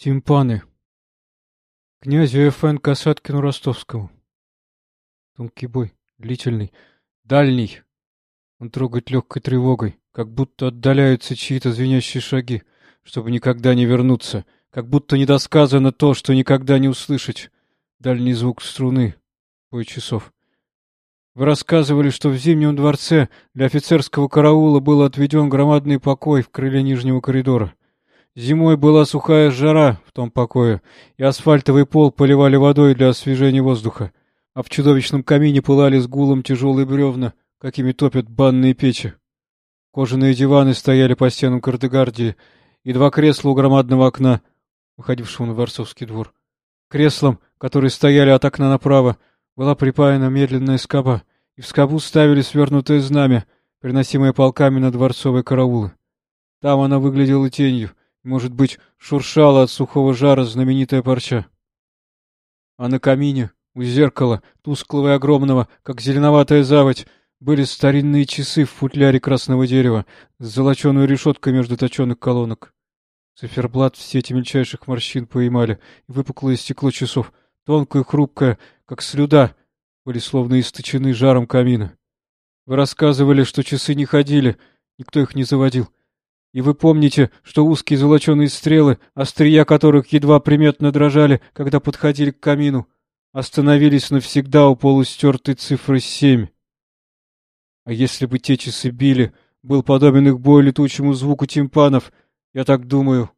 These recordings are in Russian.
Тимпаны. Князю Ф.Н. Касаткину Ростовскому. Тонкий бой, длительный, дальний. Он трогает легкой тревогой, как будто отдаляются чьи-то звенящие шаги, чтобы никогда не вернуться, как будто недосказано то, что никогда не услышать. Дальний звук струны, бой часов. Вы рассказывали, что в Зимнем дворце для офицерского караула был отведен громадный покой в крыле нижнего коридора. Зимой была сухая жара в том покое, и асфальтовый пол поливали водой для освежения воздуха, а в чудовищном камине пылали с гулом тяжелые бревна, какими топят банные печи. Кожаные диваны стояли по стенам Кардегардии, и два кресла у громадного окна, выходившего на Дворцовский двор. Креслам, которые стояли от окна направо, была припаяна медленная скоба, и в скобу ставили свернутое знамя, приносимое полками на дворцовые караулы. Там она выглядела тенью, может быть, шуршала от сухого жара знаменитая парча. А на камине, у зеркала, тусклого и огромного, как зеленоватая заводь, были старинные часы в футляре красного дерева с золоченой решеткой между точенных колонок. Циферблат в сети мельчайших морщин по эмали и выпуклое стекло часов, тонкое и хрупкое, как слюда, были словно источены жаром камина. Вы рассказывали, что часы не ходили, никто их не заводил. И вы помните, что узкие золоченые стрелы, острия которых едва приметно дрожали, когда подходили к камину, остановились навсегда у полустертой цифры семь. А если бы те часы били, был подобен их бою летучему звуку тимпанов, я так думаю.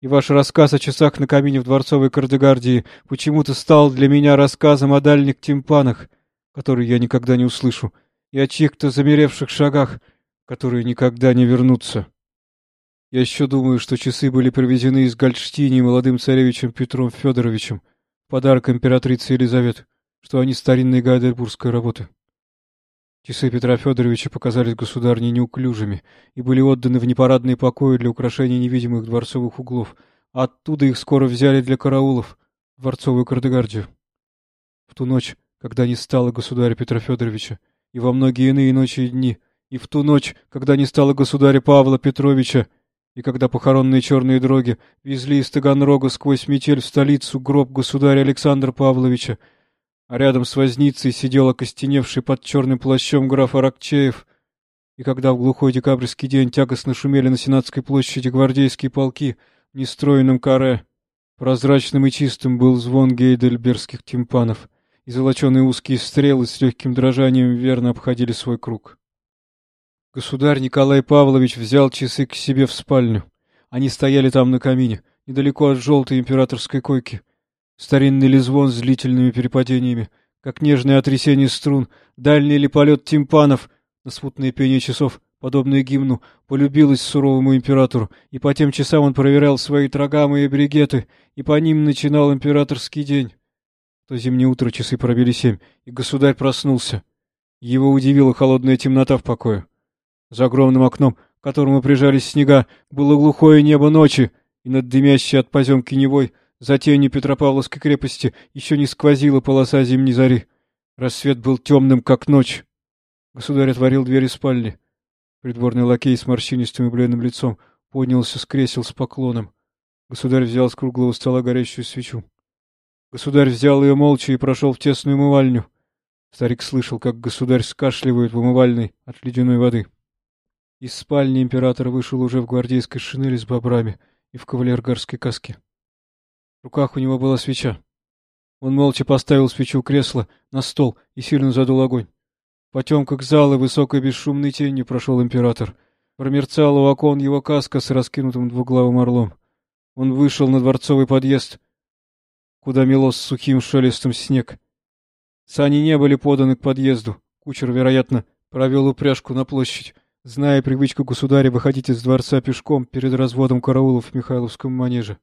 И ваш рассказ о часах на камине в дворцовой Кардегардии почему-то стал для меня рассказом о дальних тимпанах, которые я никогда не услышу, и о чьих-то замеревших шагах, которые никогда не вернутся. Я еще думаю, что часы были привезены из Гольштини молодым царевичем Петром Федоровичем, подарок императрице Елизаветы, что они старинные гайдельбургской работы. Часы Петра Федоровича показались государне неуклюжими и были отданы в непарадные покои для украшения невидимых дворцовых углов, оттуда их скоро взяли для караулов, дворцовую кардегардию. В ту ночь, когда не стало государя Петра Федоровича, и во многие иные ночи и дни, и в ту ночь, когда не стало государя Павла Петровича, и когда похоронные черные дроги везли из Таганрога сквозь метель в столицу гроб государя Александра Павловича, а рядом с возницей сидел окостеневший под черным плащом граф Аракчеев, и когда в глухой декабрьский день тягостно шумели на Сенатской площади гвардейские полки в нестроенном каре, прозрачным и чистым был звон гейдельбергских тимпанов, и золоченые узкие стрелы с легким дрожанием верно обходили свой круг. Государь Николай Павлович взял часы к себе в спальню. Они стояли там на камине, недалеко от желтой императорской койки. Старинный ли звон с длительными перепадениями, как нежное отрясение струн, дальний ли полет тимпанов, на смутное пение часов, подобное гимну, полюбилось суровому императору, и по тем часам он проверял свои трагамы и бригеты, и по ним начинал императорский день. То зимнее утро часы пробили семь, и государь проснулся. Его удивила холодная темнота в покое. За огромным окном, к которому прижались снега, было глухое небо ночи, и над дымящей от поземки Невой, за тенью Петропавловской крепости, еще не сквозила полоса зимней зари. Рассвет был темным, как ночь. Государь отворил двери спальни. Придворный лакей с морщинистым и бледным лицом поднялся с кресел с поклоном. Государь взял с круглого стола горящую свечу. Государь взял ее молча и прошел в тесную умывальню. Старик слышал, как государь скашливает в умывальной от ледяной воды. Из спальни император вышел уже в гвардейской шинели с бобрами и в кавалергарской каске. В руках у него была свеча. Он молча поставил свечу кресла на стол и сильно задул огонь. В потемках зала высокой бесшумной тенью прошел император. Промерцала у окон его каска с раскинутым двуглавым орлом. Он вышел на дворцовый подъезд, куда мело с сухим шелестом снег. Сани не были поданы к подъезду. Кучер, вероятно, провел упряжку на площадь. Зная привычку государя выходить из дворца пешком перед разводом караулов в Михайловском манеже,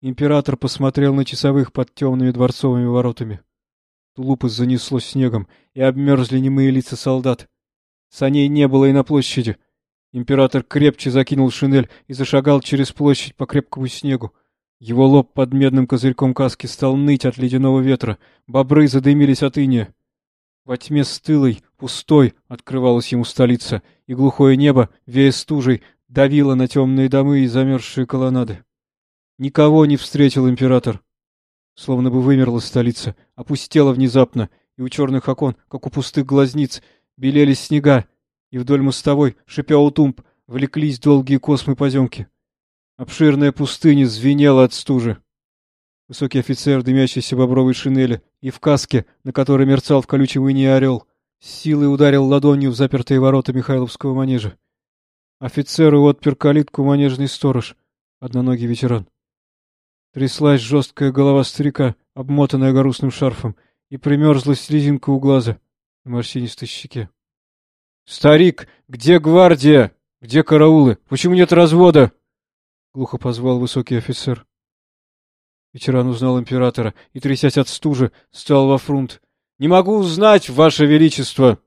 император посмотрел на часовых под темными дворцовыми воротами. Тулупы занесло снегом, и обмерзли немые лица солдат. Саней не было и на площади. Император крепче закинул шинель и зашагал через площадь по крепкому снегу. Его лоб под медным козырьком каски стал ныть от ледяного ветра, бобры задымились от иния. Во тьме стылой, пустой, открывалась ему столица, и глухое небо, вея стужей, давило на темные домы и замерзшие колоннады. Никого не встретил император. Словно бы вымерла столица, опустела внезапно, и у черных окон, как у пустых глазниц, белели снега, и вдоль мостовой, шипя у тумб, влеклись долгие космы поземки. Обширная пустыня звенела от стужи. Высокий офицер, дымящийся бобровой шинели, и в каске, на которой мерцал в колючем ине орел, силой ударил ладонью в запертые ворота Михайловского манежа. Офицеру отпер калитку манежный сторож, одноногий ветеран. Тряслась жесткая голова старика, обмотанная горустным шарфом, и примерзла слезинка у глаза на морщинистой щеке. — Старик, где гвардия? Где караулы? Почему нет развода? — глухо позвал высокий офицер. Ветеран узнал императора и, трясясь от стужи, стал во фрунт. — Не могу узнать, ваше величество!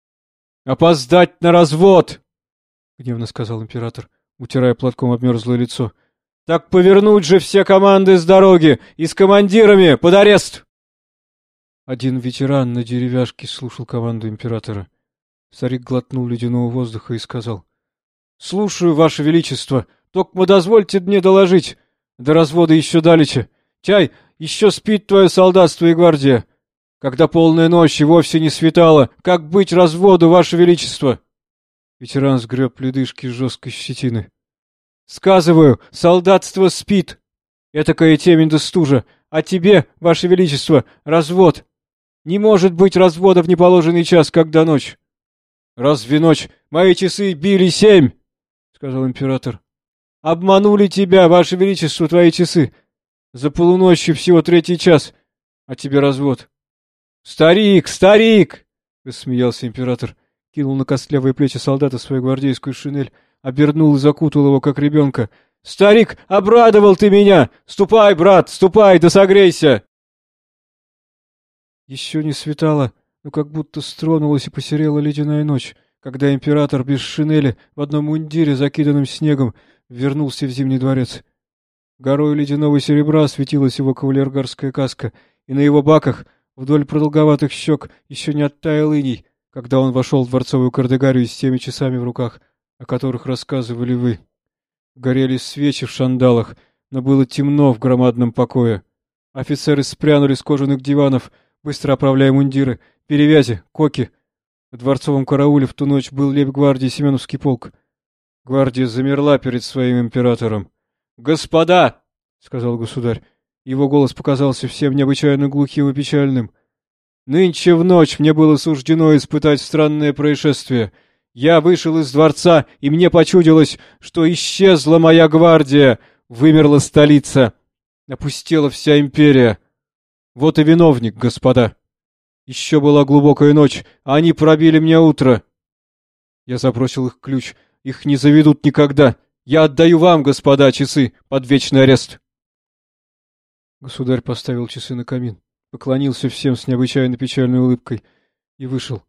— Опоздать на развод! — гневно сказал император, утирая платком обмерзлое лицо. — Так повернуть же все команды с дороги и с командирами под арест! Один ветеран на деревяшке слушал команду императора. Старик глотнул ледяного воздуха и сказал. — Слушаю, ваше величество! Только дозвольте мне доложить! До развода еще далече. Чай, еще спит твое солдатство и гвардия. Когда полная ночь и вовсе не светала, как быть разводу, ваше величество? Ветеран сгреб ледышки жесткой щетины. Сказываю, солдатство спит. Этакая темень да стужа. А тебе, ваше величество, развод. Не может быть развода в неположенный час, когда ночь. Разве ночь? Мои часы били семь, — сказал император. Обманули тебя, ваше величество, твои часы. За полуночью всего третий час, а тебе развод. Старик, старик! Рассмеялся император, кинул на костлявые плечи солдата свою гвардейскую шинель, обернул и закутал его, как ребенка. Старик, обрадовал ты меня! Ступай, брат, ступай, да согрейся! Еще не светало, но как будто стронулась и посерела ледяная ночь, когда император без шинели в одном мундире, закиданном снегом, вернулся в Зимний дворец. Горой ледяного серебра светилась его кавалергарская каска, и на его баках, вдоль продолговатых щек, еще не оттаял иней, когда он вошел в дворцовую кардегарию с теми часами в руках, о которых рассказывали вы. Горели свечи в шандалах, но было темно в громадном покое. Офицеры спрянули с кожаных диванов, быстро оправляя мундиры, перевязи, коки. В дворцовом карауле в ту ночь был лейб-гвардии Семеновский полк. Гвардия замерла перед своим императором. «Господа!» — сказал государь. Его голос показался всем необычайно глухим и печальным. «Нынче в ночь мне было суждено испытать странное происшествие. Я вышел из дворца, и мне почудилось, что исчезла моя гвардия, вымерла столица, опустела вся империя. Вот и виновник, господа. Еще была глубокая ночь, а они пробили мне утро. Я забросил их ключ — их не заведут никогда. Я отдаю вам, господа, часы под вечный арест. Государь поставил часы на камин, поклонился всем с необычайно печальной улыбкой и вышел.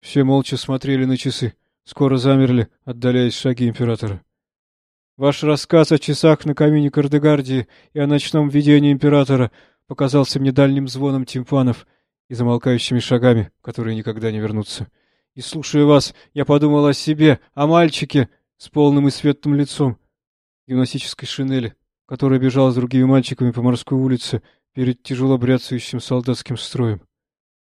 Все молча смотрели на часы, скоро замерли, отдаляясь шаги императора. Ваш рассказ о часах на камине Кардегардии и о ночном видении императора показался мне дальним звоном тимпанов и замолкающими шагами, которые никогда не вернутся. И, слушая вас, я подумал о себе, о мальчике с полным и светлым лицом, гимнастической шинели, который бежал с другими мальчиками по морской улице перед тяжело бряцающим солдатским строем.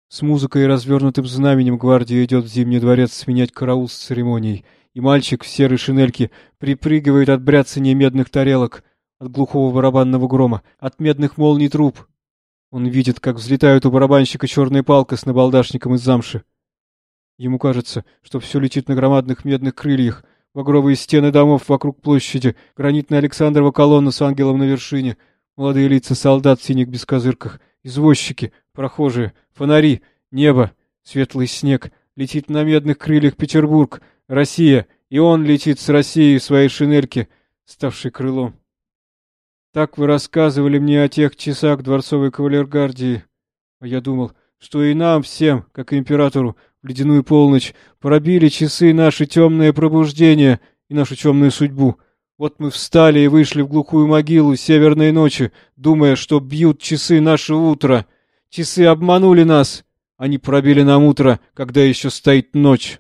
С музыкой и развернутым знаменем гвардия идет в Зимний дворец сменять караул с церемонией, и мальчик в серой шинельке припрыгивает от бряцания медных тарелок, от глухого барабанного грома, от медных молний труб. Он видит, как взлетают у барабанщика черная палка с набалдашником из замши. Ему кажется, что все летит на громадных медных крыльях, багровые стены домов вокруг площади, гранитная Александрова колонна с ангелом на вершине, молодые лица солдат в синих бескозырках, извозчики, прохожие, фонари, небо, светлый снег, летит на медных крыльях Петербург, Россия, и он летит с Россией в своей шинельке, ставшей крылом. Так вы рассказывали мне о тех часах дворцовой кавалергардии. А я думал, что и нам всем, как императору, в ледяную полночь пробили часы наше темное пробуждение и нашу темную судьбу. Вот мы встали и вышли в глухую могилу северной ночи, думая, что бьют часы наше утро. Часы обманули нас. Они пробили нам утро, когда еще стоит ночь.